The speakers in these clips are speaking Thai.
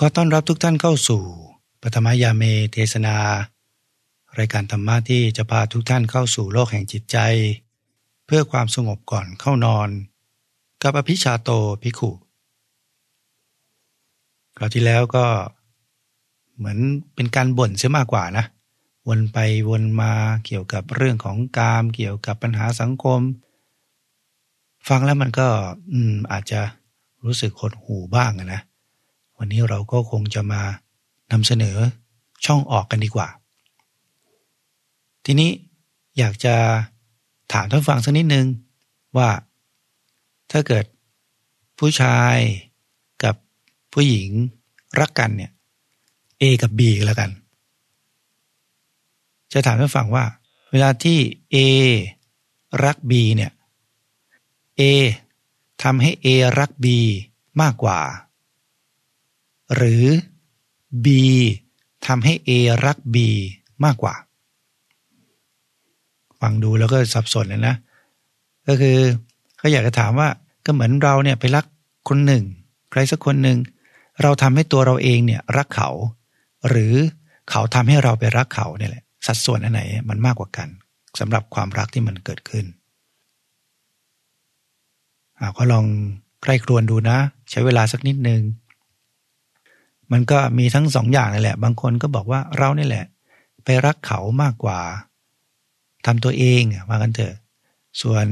ขอต้อนรับทุกท่านเข้าสู่ปฐมยาเมเทศนา รายการธรรมะที่จะพาทุกท่านเข้าสู่โลกแห่งจิตใจ เพื่อความสงบก่อนเข้านอน กับอภิชาโตภิกขุคราวที่แล้วก็เหมือนเป็นการบ่นเสียมากกว่านะ วนไปวนมาเกี่ยวกับเรื่องของกามเกี่ยวกับปัญหาสังคม ฟังแล้วมันก็อืมอาจจะรู้สึกหดหูบ้างนะ วันนี้เราก็คงจะมานำเสนอช่องออกกันดีกว่า ทีนี้อยากจะถามท่านฟังสักนิดนึงว่าถ้าเกิดผู้ชายกับผู้หญิงรักกันเนี่ย A กับ B แล้วกัน จะถามท่านฟังว่า เวลาที่ A รัก B เนี่ย A ทำให้ A รัก B มากกว่า หรือ B ทำให้ A รัก B มากกว่า ฟังดูแล้วก็สับสนเลยนะ ก็คือเขาอยากจะถามว่าก็เหมือนเราเนี่ยไปรักคนหนึ่ง ใครสักคนหนึ่ง เราทำให้ตัวเราเองเนี่ยรักเขา หรือเขาทำให้เราไปรักเขาเนี่ยแหละ สัดส่วนอันไหนมันมากกว่ากันสำหรับความรักที่มันเกิดขึ้นอาก็ลองใครครวนดูนะ ใช้เวลาสักนิดนึง มันก็มีทั้งสองอย่างนี่แหละ บางคนก็บอกว่าเรานี่แหละ ไปรักเขามากกว่าทำตัวเองว่ากันเถอะ ส่วน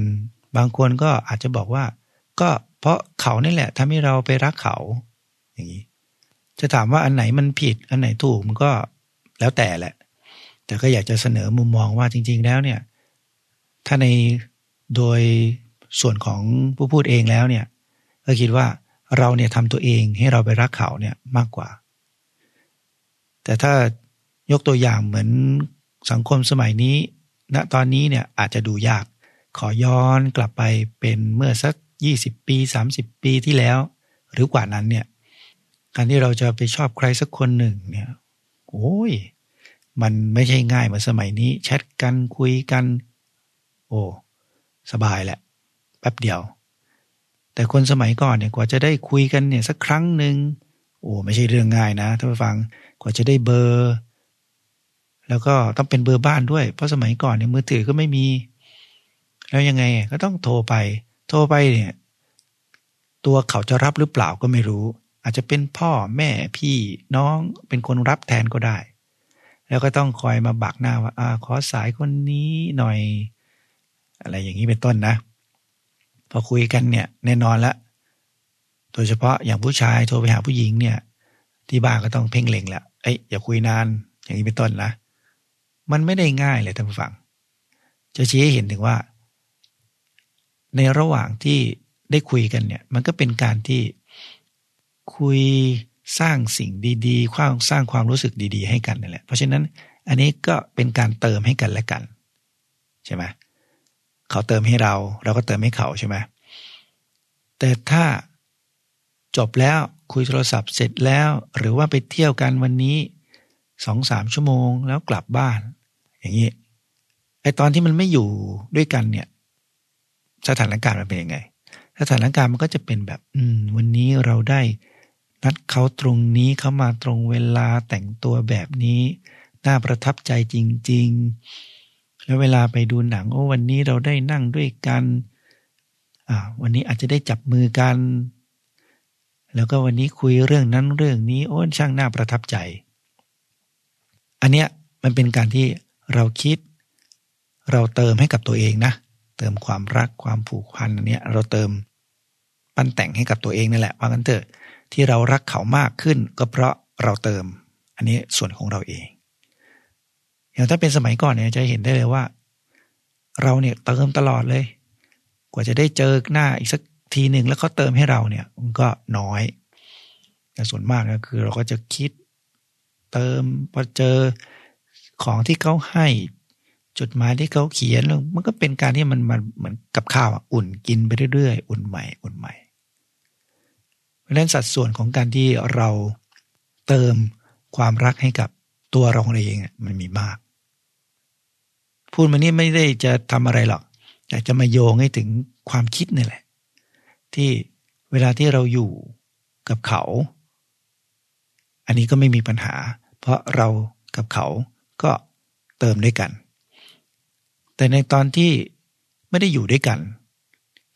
บางคนก็อาจจะบอกว่า ก็เพราะเขานี่แหละทำให้เราไปรักเขา อย่างนี้ จะถามว่าอันไหนมันผิด อันไหนถูกมันก็แล้วแต่แหละ แต่ก็อยากจะเสนอมุมมองว่าจริง ๆ แล้วเนี่ย ถ้าในโดยส่วนของผู้พูดเองแล้วเนี่ย ก็คิดว่า เราเนี่ยทำตัวเองให้เราไปรักเขาเนี่ยมากกว่า แต่ถ้ายกตัวอย่างเหมือนสังคมสมัยนี้ณนะตอนนี้เนี่ยอาจจะดูยาก ขอย้อนกลับไปเป็นเมื่อสัก 20 ปี 30 ปีที่แล้ว หรือกว่านั้นเนี่ยการที่เราจะไปชอบใครสักคนหนึ่งเนี่ยโอ้ยมันไม่ใช่ง่ายเหมือนสมัยนี้ แชทกันคุยกัน โอ้ สบายแหละ แป๊บเดียว แต่คนสมัยก่อนเนี่ยกว่าจะได้คุยกันเนี่ยสักครั้งหนึ่งโอ้ไม่ใช่เรื่องง่ายนะท่านผู้ฟังกว่าจะได้เบอร์ แล้วก็ต้องเป็นเบอร์บ้านด้วย เพราะสมัยก่อนเนี่ยมือถือก็ไม่มี แล้วยังไงก็ต้องโทรไป โทรไปเนี่ย ตัวเขาจะรับหรือเปล่าก็ไม่รู้ อาจจะเป็นพ่อแม่พี่น้องเป็นคนรับแทนก็ได้ แล้วก็ต้องคอยมาบักหน้าว่าอาขอสายคนนี้หน่อย อะไรอย่างนี้เป็นต้นนะ อคุยกันเนี่ยแน่นอนละ โดยเฉพาะอย่างผู้ชายโทรไปหาผู้หญิงเนี่ย ที่บ้านก็ต้องเพ่งเล็งแหละเอ้ยอย่าคุยนาน อย่างนี้เป็นต้นนะมันไม่ได้ง่ายเลยท่านผู้ฟัง จะชี้ให้เห็นถึงว่า ในระหว่างที่ได้คุยกันเนี่ย มันก็เป็นการที่คุยสร้างสิ่งดีๆความสร้างความรู้สึกดี ๆ ให้กันนั่นแหละ เพราะฉะนั้นอันนี้ก็เป็นการเติมให้กันและกัน ใช่ไหมเเขาเติมให้เรา เราก็เติมให้เขาใช่ไหมแต่ถ้าจบแล้วคุยโทรศัพท์เสร็จแล้ว หรือว่าไปเที่ยวกันวันนี้สองสามชั่วโมงแล้วกลับบ้าน อย่างนี้ไอตอนที่มันไม่อยู่ด้วยกันเนี่ย สถานการณ์มันเป็นยังไง สถานการณ์มันก็จะเป็นแบบ อืม วันนี้เราได้นัดเขาตรงนี้เขามาตรงเวลาแต่งตัวแบบนี้ น่าประทับใจจริง ๆ แล้วเวลาไปดูหนัง โอ้วันนี้เราได้นั่งด้วยกันอ่าวันนี้อาจจะได้จับมือกัน แล้วก็วันนี้คุยเรื่องนั้นเรื่องนี้ โอ้ช่างน่าประทับใจ อันเนี้ยมันเป็นการที่เราคิด เราเติมให้กับตัวเองนะ เติมความรักความผูกพันอันเนี้ยเราเติมปั้นแต่งให้กับตัวเองนั่นแหละว่ากันเถอะที่เรารักเขามากขึ้น ก็เพราะเราเติม อันนี้ส่วนของเราเอง อย่างถ้าเป็นสมัยก่อนเนี่ยจะเห็นได้เลยว่า เราเนี่ยเติมตลอดเลย กว่าจะได้เจอหน้าอีกสักทีหนึ่งแล้วเขาเติมให้เราเนี่ยมันก็น้อย แต่ส่วนมากก็คือเราก็จะคิดเติมพอเจอของที่เขาให้จดหมายที่เขาเขียนมันก็เป็นการที่มันมันเหมือนกับข้าวอุ่นกินไปเรื่อยๆ อุ่นใหม่อุ่นใหม่ เพราะฉะนั้นสัดส่วนของการที่เราเติมความรักให้กับตัวเราเองมันมีมาก พูดมานี่ไม่ได้จะทำอะไรหรอก แต่จะมาโยงให้ถึงความคิดนี่แหละ ที่เวลาที่เราอยู่กับเขา อันนี้ก็ไม่มีปัญหา เพราะเรากับเขาก็เติมด้วยกัน แต่ในตอนที่ไม่ได้อยู่ด้วยกัน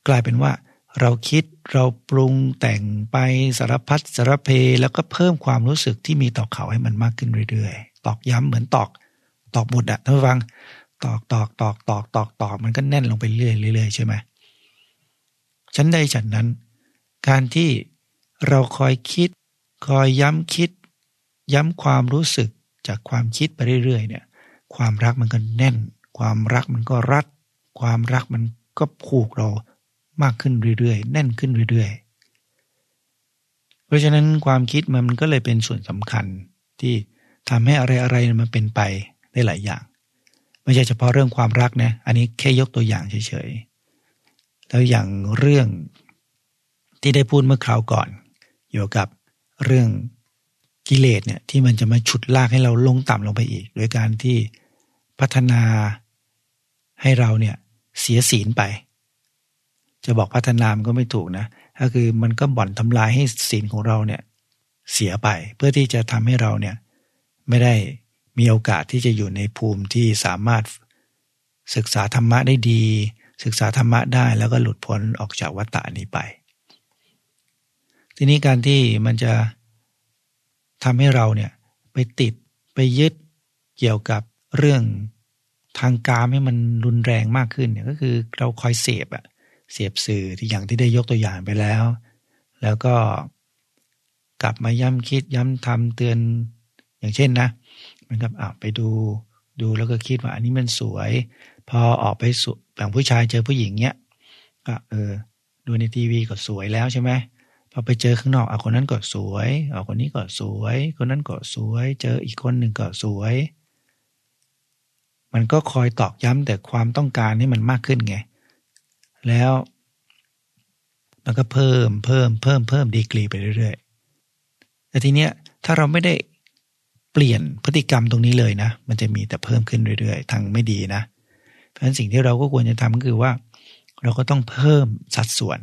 กลายเป็นว่าเราคิดเราปรุงแต่งไปสารพัดสารเพ แล้วก็เพิ่มความรู้สึกที่มีต่อเขาให้มันมากขึ้นเรื่อยๆ ตอกย้ำเหมือนตอก ตอกหมุดอะท่านผู้ฟัง ตอกตอกตอกตอกตอกตอกมันก็แน่นลงไปเรื่อยเรื่อยๆใช่ไหมฉันใดฉันนั้น การที่เราคอยคิด คอยย้ำคิด ย้ำความรู้สึกจากความคิดไปเรื่อยๆเนี่ย ความรักมันก็แน่น ความรักมันก็รัด ความรักมันก็ผูกเรามากขึ้นเรื่อยๆ แน่นขึ้นเรื่อยๆ เพราะฉะนั้นความคิดมันก็เลยเป็นส่วนสำคัญที่ทำให้อะไรๆมันเป็นไปได้หลายอย่าง ไม่ใช่เฉพาะเรื่องความรักนะ อันนี้แค่ยกตัวอย่างเฉยๆ แล้วอย่างเรื่องที่ได้พูดเมื่อคราวก่อนเกี่ยวกับเรื่องกิเลสเนี่ยที่มันจะมาฉุดลากให้เราลงต่ำลงไปอีก โดยการที่พัฒนาให้เราเนี่ยเสียศีลไป จะบอกพัฒนามันก็ไม่ถูกนะก็คือมันก็บ่อนทำลายให้ศีลของเราเนี่ยเสียไป เพื่อที่จะทำให้เราเนี่ยไม่ได้ มีโอกาสที่จะอยู่ในภูมิที่สามารถศึกษาธรรมะได้ดี ศึกษาธรรมะได้แล้วก็หลุดพ้นออกจากวัฏฏานี้ไป ทีนี้การที่มันจะทำให้เราเนี่ยไปติดไปยึดเกี่ยวกับเรื่องทางการให้มันรุนแรงมากขึ้นเนี่ยก็คือเราคอยเสพอะเสพสื่อที่อย่างที่ได้ยกตัวอย่างไปแล้ว แล้วก็กลับมาย้ำคิดย้ำทำเตือนอย่างเช่นนะ มันกับอ่าไปดู ดูแล้วก็คิดว่าอันนี้มันสวย พอออกไปสุอย่งผู้ชายเจอผู้หญิงเนี้ยก็เออ ดูในทีวีก็สวยแล้วใช่ไหมพอไปเจอข้างนอกอะคนนั้นก็สวยอะคนนี้ก็สวย คนนั้นก็สวย เจออีกคนหนึ่งก็สวย มันก็คอยตอกย้ำแต่ความต้องการให้มันมากขึ้นไง แล้วมันก็เพิ่มเพิ่มเพิ่มเพิ่มดีกรีไปเรื่อยๆแต่ทีเนี้ยถ้าเราไม่ได้ เปลี่ยนพฤติกรรมตรงนี้เลยนะ มันจะมีแต่เพิ่มขึ้นเรื่อยๆ ทางไม่ดีนะ เพราะฉะนั้นสิ่งที่เราก็ควรจะทำก็คือว่า เราก็ต้องเพิ่มสัดส่วน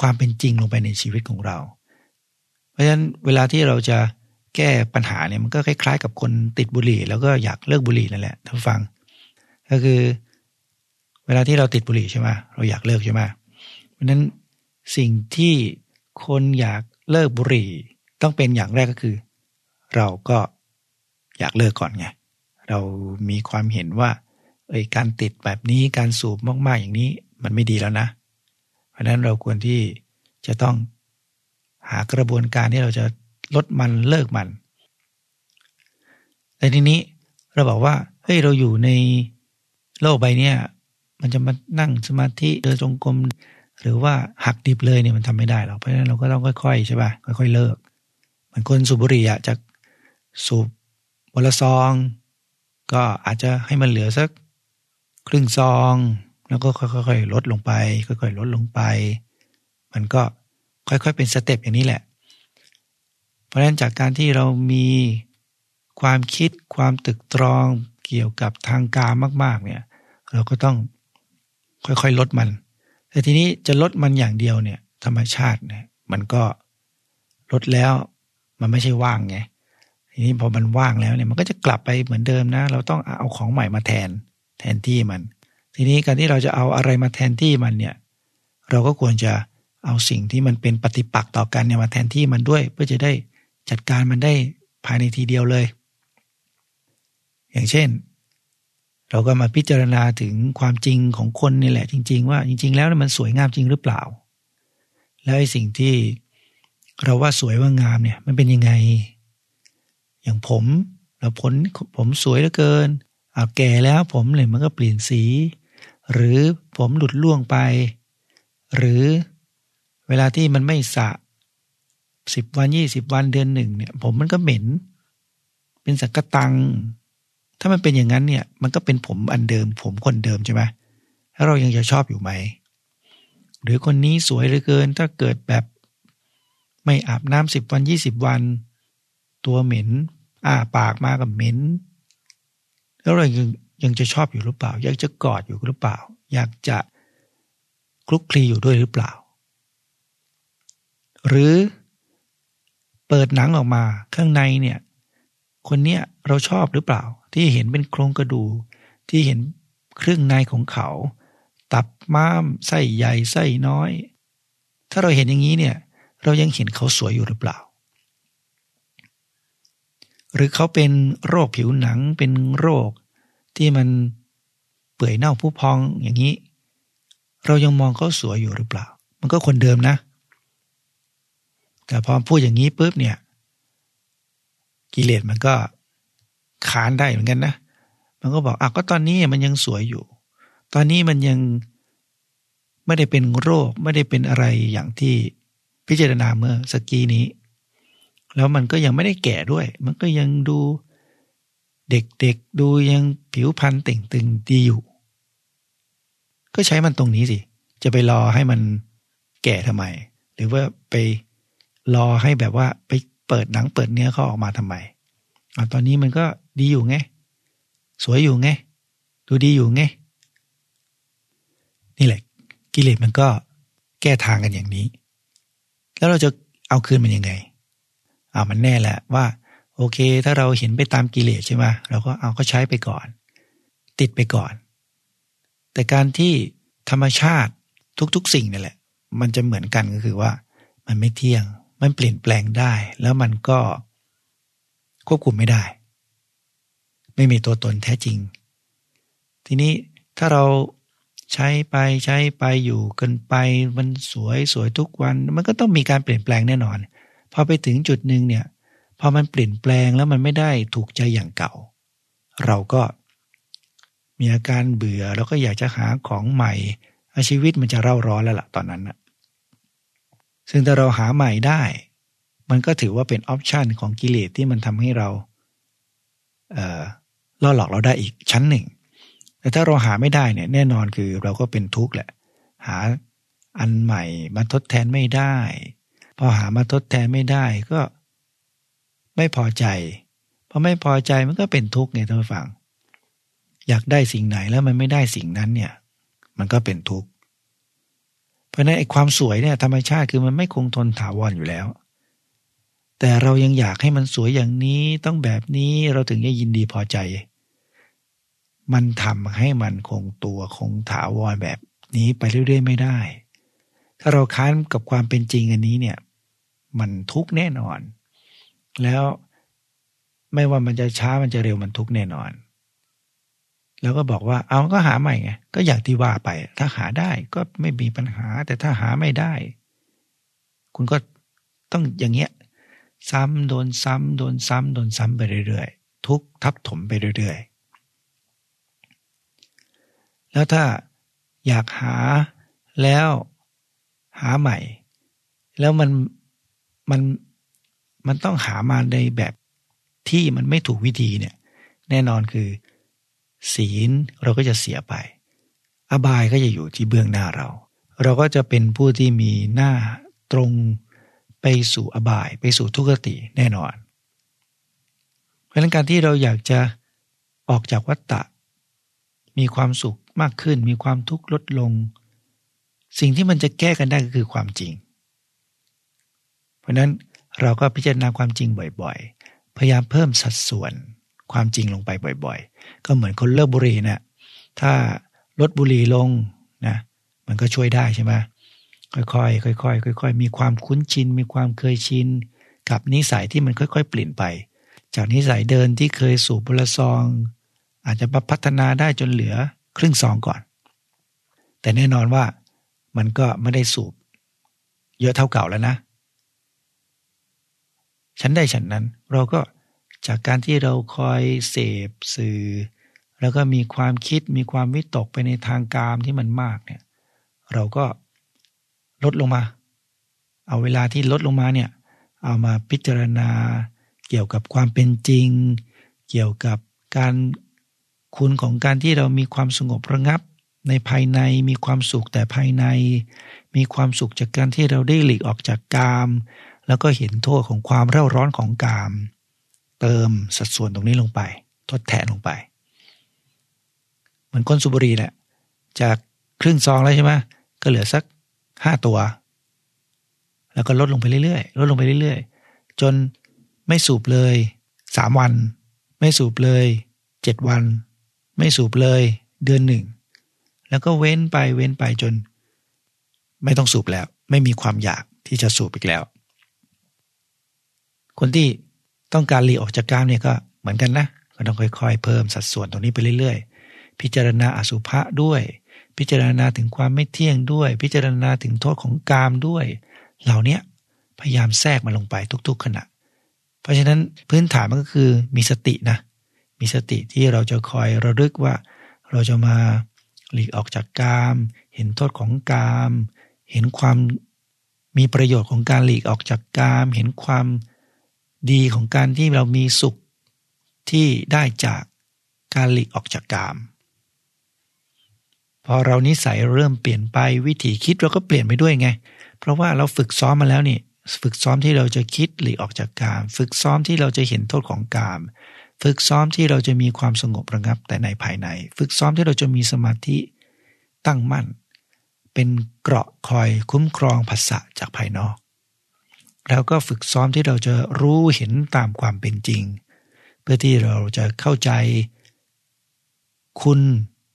ความเป็นจริงลงไปในชีวิตของเรา เพราะฉะนั้นเวลาที่เราจะแก้ปัญหาเนี่ยมันก็คล้าย ๆ กับคนติดบุหรี่ แล้วก็อยากเลิกบุหรี่นั่นแหละท่านฟัง ก็คือ เวลาที่เราติดบุหรี่ใช่ไหมเราอยากเลิกใช่ไหมเพราะฉะนั้นสิ่งที่คนอยากเลิกบุหรี่ ต้องเป็นอย่างแรกก็คือ เราก็อยากเลิกก่อนไง เรามีความเห็นว่า เอ้ยการติดแบบนี้การสูบมากๆอย่างนี้มันไม่ดีแล้วนะ เพราะนั้นเราควรที่จะต้องหากระบวนการที่เราจะลดมันเลิกมันแต่ทีนี้เราบอกว่าเฮ้ยเราอยู่ในโลกใบนี้มันจะมานั่งสมาธิเดินจงกรมหรือว่าหักดิบเลยเนี่ยมันทำไม่ได้หรอกเพราะฉะนั้นเราก็ต้องค่อยๆใช่ป่ะค่อย ๆ เลิกเหมือนคนสูบบุหรี่อะจาก สูบวันละซอง ก็อาจจะให้มันเหลือสักครึ่งซอง แล้วก็ค่อยๆลดลงไป ค่อยๆลดลงไป มันก็ค่อยๆเป็นสเต็ปอย่างนี้แหละ เพราะฉะนั้นจากการที่เรามีความคิดความตึกตรองเกี่ยวกับทางการมาก ๆ เนี่ย เราก็ต้องค่อยๆลดมัน แต่ทีนี้จะลดมันอย่างเดียวเนี่ย ธรรมชาติเนี่ยมันก็ลดแล้วมันไม่ใช่ว่างไง ทีนี้พอมันว่างแล้วเนี่ยมันก็จะกลับไปเหมือนเดิมนะ เราต้องเอาของใหม่มาแทนแทนที่มัน ทีนี้การที่เราจะเอาอะไรมาแทนที่มันเนี่ย เราก็ควรจะเอาสิ่งที่มันเป็นปฏิปักษ์ต่อกันเนี่ยมาแทนที่มันด้วย เพื่อจะได้จัดการมันได้ภายในทีเดียวเลย อย่างเช่น เราก็มาพิจารณาถึงความจริงของคนนี่แหละ จริง ๆ ว่าจริง ๆ แล้วมันสวยงามจริงหรือเปล่า แล้วไอ้สิ่งที่เราว่าสวยว่างามเนี่ยมันเป็นยังไง อย่างผมเราผลผมสวยเหลือเกินเอาแก่แล้วผมเลยมันก็เปลี่ยนสี หรือผมหลุดล่วงไป หรือเวลาที่มันไม่สะสิบวันยี่สิบวันเดือนหนึ่งเนี่ย ผมมันก็เหม็น เป็นสักกตัง ถ้ามันเป็นอย่างนั้นเนี่ย มันก็เป็นผมอันเดิม ผมคนเดิมใช่ไหมแล้วเรายังจะชอบอยู่ไหม หรือคนนี้สวยเหลือเกิน ถ้าเกิดแบบ ไม่อาบน้ำสิบวันยี่สิบวัน ตัวเหม็น อ้าปากมากับเหม็นแล้วเรายังยังจะชอบอยู่หรือเปล่า อยากจะกอดอยู่หรือเปล่า อยากจะคลุกคลีอยู่ด้วยหรือเปล่า หรือเปิดหนังออกมาข้างในเนี่ย คนเนี้ยเราชอบหรือเปล่า ที่เห็นเป็นโครงกระดูที่เห็นเครื่องในของเขา ตับม้ามไส้ใหญ่ไส้น้อย ถ้าเราเห็นอย่างนี้เนี่ย เรายังเห็นเขาสวยอยู่หรือเปล่า หรือเขาเป็นโรคผิวหนังเป็นโรคที่มันเปื่อยเน่าผู้พองอย่างนี้ เรายังมองเขาสวยอยู่หรือเปล่า มันก็คนเดิมนะ แต่พอพูดอย่างนี้ปุ๊บเนี่ย กิเลสมันก็ขานได้เหมือนกันนะ มันก็บอกอะก็ตอนนี้มันยังสวยอยู่ ตอนนี้มันยังไม่ได้เป็นโรคไม่ได้เป็นอะไรอย่างที่พิจารณาเมื่อสกี้นี้ แล้วมันก็ยังไม่ได้แก่ด้วย มันก็ยังดูเด็กๆดูยังผิวพรรณเต่งตึงดีอยู่ ก็ใช้มันตรงนี้สิ จะไปรอให้มันแก่ทำไม หรือว่าไปรอให้แบบว่าไปเปิดหนังเปิดเนื้อเขาออกมาทำไมอตอนนี้มันก็ดีอยู่ไง สวยอยู่ไง ดูดีอยู่ไง นี่แหละ กิเลสมันก็แก้ทางกันอย่างนี้ แล้วเราจะเอาคืนมันยังไง อ่ามันแน่แหละว่า โอเค ถ้าเราเห็นไปตามกิเลสใช่ไหมเราก็เอาก็ใช้ไปก่อน ติดไปก่อน แต่การที่ธรรมชาติทุกๆ สิ่งนี่แหละ มันจะเหมือนกันก็คือว่า มันไม่เที่ยง มันเปลี่ยนแปลงได้ แล้วมันก็ควบคุมไม่ได้ ไม่มีตัวตนแท้จริง ทีนี้ถ้าเราใช้ไปใช้ไปอยู่กันไป มันสวยสวยทุกวัน มันก็ต้องมีการเปลี่ยนแปลงแน่นอน พอไปถึงจุดหนึ่งเนี่ยพอมันเปลี่ยนแปลงแล้วมันไม่ได้ถูกใจอย่างเก่า เราก็มีอาการเบื่อแล้วก็อยากจะหาของใหม่ชีวิตมันจะเร่าร้อนแล้วล่ะตอนนั้นนะซึ่งถ้าเราหาใหม่ได้ มันก็ถือว่าเป็นออปชันของกิเลสที่มันทำให้เราเล่อหลอกเราได้อีกชั้นหนึ่ง แต่ถ้าเราหาไม่ได้เนี่ยแน่นอนคือเราก็เป็นทุกข์แหละ หาอันใหม่มาทดแทนไม่ได้ พอหามาทดแทนไม่ได้ก็ไม่พอใจพอไม่พอใจมันก็เป็นทุกข์ไงท่านผู้ฟัง อยากได้สิ่งไหนแล้วมันไม่ได้สิ่งนั้นเนี่ย มันก็เป็นทุกข์เพราะนั้นไอ้ความสวยเนี่ยธรรมชาติคือมันไม่คงทนถาวรออยู่แล้ว แต่เรายังอยากให้มันสวยอย่างนี้ต้องแบบนี้เราถึงจะยินดีพอใจ มันทำให้มันคงตัวคงถาวรแบบนี้ไปเรื่อยๆไม่ได้ ถ้าเราค้านกับความเป็นจริงอันนี้เนี่ย มันทุกแน่นอน แล้วไม่ว่ามันจะช้ามันจะเร็วมันทุกแน่นอน แล้วก็บอกว่าเอาก็หาใหม่ไงก็อย่างที่ว่าไป ถ้าหาได้ก็ไม่มีปัญหา แต่ถ้าหาไม่ได้ คุณก็ต้องอย่างเงี้ย ซ้ำโดนซ้ำโดนซ้ำโดนซ้ำไปเรื่อยๆ ทุกทับถมไปเรื่อยๆ แล้วถ้าอยากหาแล้วหาใหม่ แล้วมัน มันมันต้องหามาในแบบที่มันไม่ถูกวิธีเนี่ย แน่นอนคือ ศีลเราก็จะเสียไป อบายก็จะอยู่ที่เบื้องหน้าเรา เราก็จะเป็นผู้ที่มีหน้าตรงไปสู่อบายไปสู่ทุกขติแน่นอน เพราะนั้นการที่เราอยากจะออกจากวัฏฏะมีความสุขมากขึ้น มีความทุกข์ลดลง สิ่งที่มันจะแก้กันได้ก็คือความจริง เพราะนั้นเราก็พิจารณาความจริงบ่อยๆ พยายามเพิ่มสัดส่วนความจริงลงไปบ่อยๆ ก็เหมือนคนเลิกบุหรี่นะี่ยถ้าลดบุหรี่ลงนะมันก็ช่วยได้ใช่ไหมค่อยๆค่อยๆค่อย ๆ มีความคุ้นชิน มีความเคยชิน กับนิสัยที่มันค่อยๆ เปลี่ยนไป จากนิสัยเดินที่เคยสูบบุหรี่ซอง อาจจะพัฒนาได้จนเหลือครึ่งซองก่อน แต่แน่นอนว่ามันก็ไม่ได้สูบเยอะเท่าเก่าแล้วนะ ฉันได้ฉันนั้น เราก็จากการที่เราคอยเสพสื่อ แล้วก็มีความคิดมีความวิตกไปในทางกามที่มันมากเนี่ย เราก็ลดลงมา เอาเวลาที่ลดลงมาเนี่ย เอามาพิจารณา เกี่ยวกับความเป็นจริง เกี่ยวกับการคุณของการที่เรามีความสงบระงับ ในภายในมีความสุขแต่ภายใน มีความสุขจากการที่เราได้หลีกออกจากกาม แล้วก็เห็นโทษของความเร่าร้อนของกาม เติมสัดส่วนตรงนี้ลงไป ทดแทนลงไป เหมือนก้นสุบรีแหละ จากครึ่งซองแล้วใช่ไหมก็เหลือสักห้าตัว แล้วก็ลดลงไปเรื่อยๆลดลงไปเรื่อยๆ จนไม่สูบเลยสามวัน ไม่สูบเลยเจ็ดวัน ไม่สูบเลยเดือนหนึ่ง แล้วก็เว้นไปเว้นไปจน ไม่ต้องสูบแล้ว ไม่มีความอยากที่จะสูบอีกแล้ว คนที่ต้องการหลีออกจากกามเนี่ยก็เหมือนกันนะก็ต้องค่อยๆ เพิ่มสัดส่วนตรงนี้ไปเรื่อยๆ พิจารณาอสุภะด้วย พิจารณาถึงความไม่เที่ยงด้วย พิจารณาถึงโทษของกามด้วย เหล่านี้พยายามแทรกมาลงไปทุก ๆ ขณะ เพราะฉะนั้นพื้นฐานมันก็คือมีสตินะ มีสติที่เราจะคอยระลึกว่าเราจะมาหลีกออกจากกาม เห็นโทษของกาม เห็นความมีประโยชน์ของการหลีกออกจากกาม เห็นความ ดีของการที่เรามีสุขที่ได้จากการหลีกออกจากกาม พอเรานิสัยเริ่มเปลี่ยนไปวิธีคิดเราก็เปลี่ยนไปด้วยไง เพราะว่าเราฝึกซ้อมมาแล้วนี่ ฝึกซ้อมที่เราจะคิดหลีกออกจากกาม ฝึกซ้อมที่เราจะเห็นโทษของกาม ฝึกซ้อมที่เราจะมีความสงบระงับแต่ในภายใน ฝึกซ้อมที่เราจะมีสมาธิตั้งมั่น เป็นเกราะคอยคุ้มครองภาษะจากภายนอก แล้วก็ฝึกซ้อมที่เราจะรู้เห็นตามความเป็นจริง เพื่อที่เราจะเข้าใจ คุณ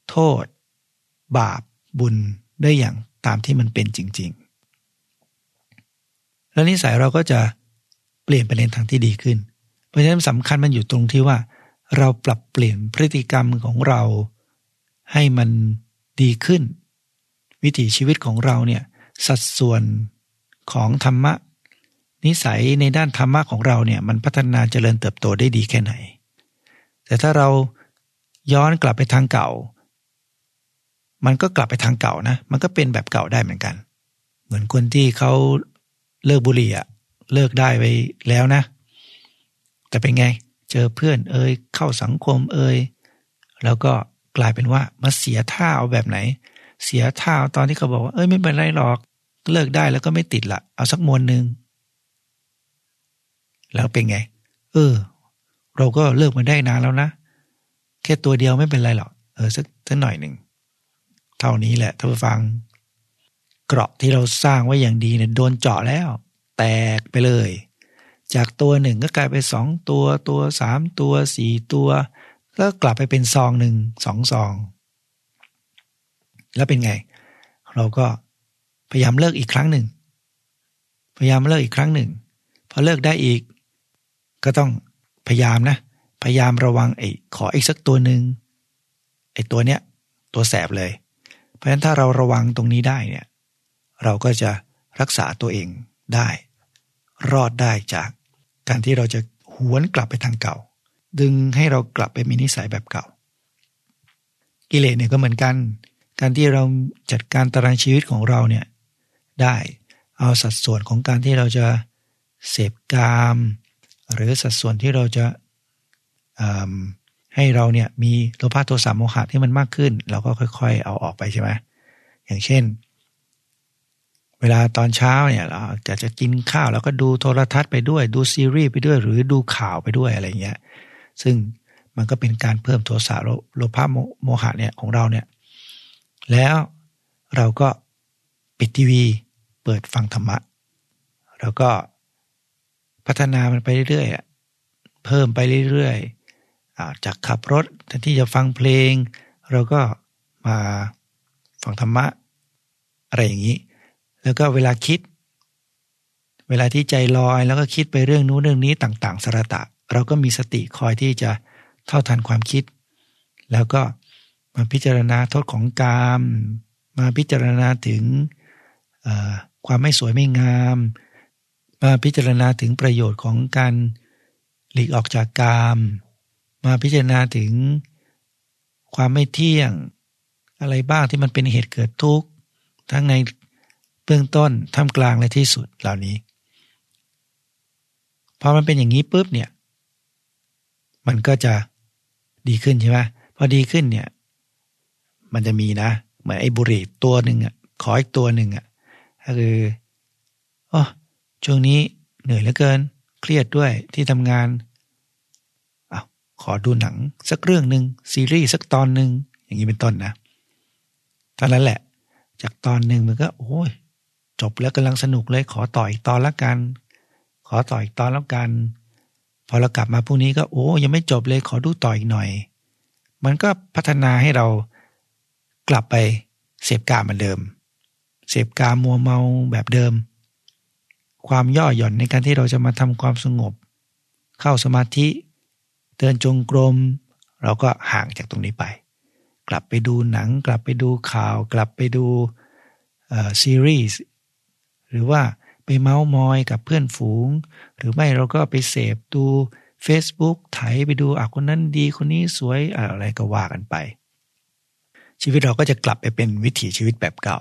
โทษ บาปบุญได้อย่างตามที่มันเป็นจริง ๆ แล้วนิสัยเราก็จะเปลี่ยนไปในทางที่ดีขึ้น เพราะฉะนั้นสำคัญมันอยู่ตรงที่ว่า เราปรับเปลี่ยนพฤติกรรมของเราให้มันดีขึ้น วิถีชีวิตของเราเนี่ยสัดส่วนของธรรมะ นิสัยในด้านธรรมะของเราเนี่ยมันพัฒนาเจริญเติบโตได้ดีแค่ไหน แต่ถ้าเราย้อนกลับไปทางเก่า มันก็กลับไปทางเก่านะ มันก็เป็นแบบเก่าได้เหมือนกัน เหมือนคนที่เขาเลิกบุหรี่อะเลิกได้ไปแล้วนะ แต่เป็นไง เจอเพื่อนเอ่ยเข้าสังคมเอ่ยแล้วก็กลายเป็นว่ามาเสียท่าเอาแบบไหน เสียท่าตอนที่เขาบอกว่าเอ้ยไม่เป็นไรหรอกเลิกได้แล้วก็ไม่ติดละเอาสักมวนหนึ่ง แล้วเป็นไง เออ เราก็เลิกมาได้นานแล้วนะ แค่ตัวเดียวไม่เป็นไรหรอกเออสักสักหน่อยหนึ่ง เท่านี้แหละท่านผู้ฟัง เกราะที่เราสร้างไว้อย่างดีเนี่ยโดนเจาะแล้ว แตกไปเลย จากตัวหนึ่งก็กลายไปสองตัวตัวสามตัวสี่ตัวแล้วกลับไปเป็นซองหนึ่งสองซอง แล้วเป็นไง เราก็พยายามเลิกอีกครั้งหนึ่ง พยายามเลิกอีกครั้งหนึ่ง พอเลิกได้อีก ก็ต้องพยายามนะ พยายามระวังไอ้ขออีกสักตัวหนึ่งไอ้ตัวเนี้ยตัวแสบเลย เพราะฉะนั้นถ้าเราระวังตรงนี้ได้เนี่ย เราก็จะรักษาตัวเองได้ รอดได้จากการที่เราจะหวนกลับไปทางเก่า ดึงให้เรากลับไปมีนิสัยแบบเก่า กิเลสเนี่ยก็เหมือนกัน การที่เราจัดการตารางชีวิตของเราเนี่ยได้เอาสัดส่วนของการที่เราจะเสพกาม หรือสัดส่วนที่เราจะให้เราเนี่ยมีโลภะโทสะโมหะที่มันมากขึ้น เราก็ค่อย ๆ เอาออกไปใช่ไหมอย่างเช่น เวลาตอนเช้าเนี่ยเราจะจะกินข้าวแล้วก็ดูโทรทัศน์ไปด้วยดูซีรีส์ไปด้วย หรือดูข่าวไปด้วยอะไรเงี้ยซึ่งมันก็เป็นการเพิ่มโทสะโลภะโมหะเนี่ยของเราเนี่ยแล้วเราก็ปิดทีวี เปิดฟังธรรมะ แล้วก็ พัฒนามันไปเรื่อยๆเพิ่มไปเรื่อยๆจากขับรถแทนที่จะฟังเพลง เราก็มาฟังธรรมะ อะไรอย่างนี้ แล้วก็เวลาคิด เวลาที่ใจลอยแล้วก็คิดไปเรื่องนู้นเรื่องนี้ต่าง ๆสระตะ เราก็มีสติคอยที่จะเท่าทันความคิด แล้วก็มาพิจารณาโทษของกาม มาพิจารณาถึงความไม่สวยไม่งาม มาพิจารณาถึงประโยชน์ของการหลีกออกจากกาม มาพิจารณาถึงความไม่เที่ยง อะไรบ้างที่มันเป็นเหตุเกิดทุกข์ ทั้งในเบื้องต้นท่ามกลางและที่สุดเหล่านี้พอมันเป็นอย่างนี้ปุ๊บเนี่ย มันก็จะดีขึ้นใช่ไหมพอดีขึ้นเนี่ย มันจะมีนะเหมือนไอ้บุหรี่ตัวหนึ่งอะขออีกตัวหนึ่งอะก็คืออ๋อ ช่วงนี้เหนื่อยเหลือเกิน เครียดด้วยที่ทำงานอา้าวขอดูหนังสักเรื่องหนึ่งซีรีส์สักตอนหนึ่งอย่างนี้เป็นต้นนะเท่านั้นแหละ จากตอนหนึ่งมันก็ โอ้ยจบแล้วกำลังสนุกเลย ขอต่ออีกตอนละกัน ขอต่ออีกตอนแล้วกัน พอเรากลับมาพรุ่งนี้ก็โอ้ยังไม่จบเลยขอดูต่ออีกหน่อย มันก็พัฒนาให้เรากลับไปเสพกาเหมือนเดิม เสพกามัวเมาแบบเดิม ความย่อหย่อนในการที่เราจะมาทำความสงบ เข้าสมาธิ เดินจงกรม เราก็ห่างจากตรงนี้ไป กลับไปดูหนัง กลับไปดูข่าว กลับไปดูซีรีส์หรือว่าไปเมาส์มอยกับเพื่อนฝูง หรือไม่เราก็ไปเสพดู Facebook ไถไปดูอะคนนั้นดีคนนี้สวยอะไรก็ว่ากันไป ชีวิตเราก็จะกลับไปเป็นวิถีชีวิตแบบเก่า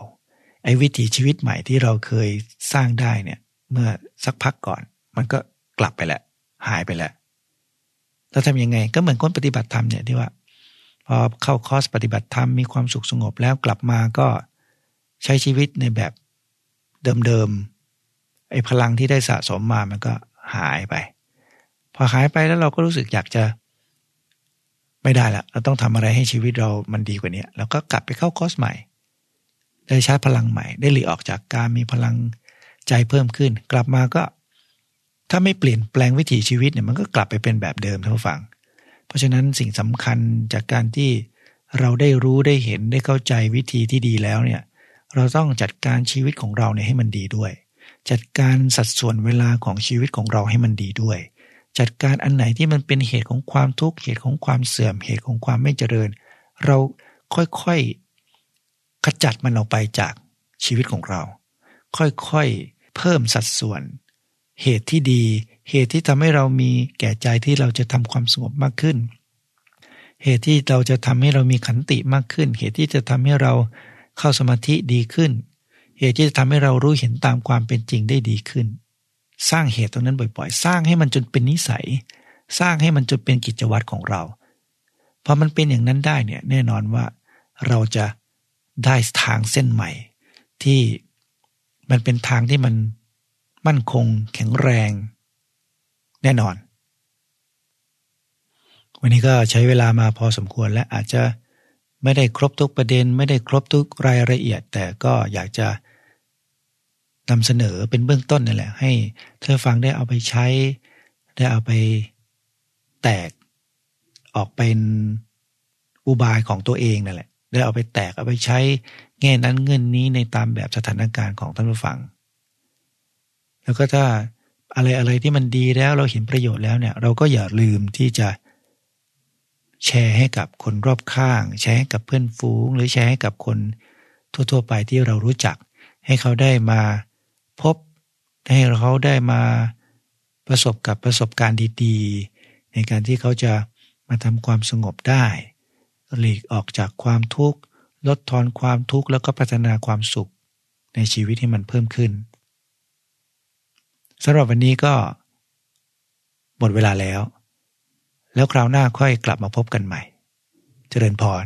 ไอ้วิถีชีวิตใหม่ที่เราเคยสร้างได้เนี่ย เมื่อสักพักก่อน มันก็กลับไปแหล้วหายไปแหล้วเราทำยังไง ก็เหมือนคนปฏิบัติธรรมเนี่ยที่ว่าพอเข้าคอร์สปฏิบัติธรรมมีความสุขสงบแล้วกลับมาก็ใช้ชีวิตในแบบเดิมๆไอ้พลังที่ได้สะสมมามันก็หายไป พอหายไปแล้วเราก็รู้สึกอยากจะ ไม่ได้ละเราต้องทำอะไรให้ชีวิตเรามันดีกว่านี้แล้วก็กลับไปเข้าคอร์สใหม่ ได้ชาร์จพลังใหม่ ได้หลีออกจากการมีพลัง ใจเพิ่มขึ้น กลับมาก็ ถ้าไม่เปลี่ยนแปลงวิถีชีวิตเนี่ยมันก็กลับไปเป็นแบบเดิมท่านผู้ฟัง เพราะฉะนั้นสิ่งสำคัญจากการที่เราได้รู้ได้เห็นได้เข้าใจวิธีที่ดีแล้วเนี่ย เราต้องจัดการชีวิตของเราเนี่ยให้มันดีด้วย จัดการสัดส่วนเวลาของชีวิตของเราให้มันดีด้วย จัดการอันไหนที่มันเป็นเหตุของความทุกข์เหตุของความเสื่อมเหตุของความไม่เจริญ เราค่อยๆขจัดมันออกไปจากชีวิตของเรา ค่อยๆ เพิ่มสัดส่วน เหตุที่ดี เหตุที่ทำให้เรามีแก่ใจที่เราจะทำความสงบมากขึ้น เหตุที่เราจะทำให้เรามีขันติมากขึ้น เหตุที่จะทำให้เราเข้าสมาธิดีขึ้น เหตุที่จะทำให้เรารู้เห็นตามความเป็นจริงได้ดีขึ้น สร้างเหตุตรงนั้นบ่อยๆ สร้างให้มันจนเป็นนิสัย สร้างให้มันจนเป็นกิจวัตรของเราพอมันเป็นอย่างนั้นได้เนี่ยแน่นอนว่าเราจะได้ทางเส้นใหม่ที่ มันเป็นทางที่มันมั่นคงแข็งแรง แน่นอน วันนี้ก็ใช้เวลามาพอสมควรและอาจจะไม่ได้ครบทุกประเด็น ไม่ได้ครบทุกรายละเอียด แต่ก็อยากจะนำเสนอเป็นเบื้องต้นนั่นแหละ ให้เธอฟังได้เอาไปใช้ ได้เอาไปแตกออกเป็นอุบายของตัวเองนั่นแหละ ได้เอาไปแตกเอาไปใช้แง่นั้นเงินนี้ในตามแบบสถานการณ์ของท่านผู้ฟัง แล้วก็ถ้าอะไรอะไรที่มันดีแล้วเราเห็นประโยชน์แล้วเนี่ย เราก็อย่าลืมที่จะแชร์ให้กับคนรอบข้าง แชร์ให้กับเพื่อนฝูง หรือแชร์ให้กับคนทั่ว ๆ ไปที่เรารู้จัก ให้เขาได้มาพบให้เขาได้มาประสบกับประสบการณ์ดี ๆ ในการที่เขาจะมาทำความสงบได้ หลีกออกจากความทุกข์ลดทอนความทุกข์แล้วก็พัฒนาความสุขในชีวิตให้มันเพิ่มขึ้นสำหรับวันนี้ก็หมดเวลาแล้ว แล้วคราวหน้าค่อยกลับมาพบกันใหม่ เจริญพร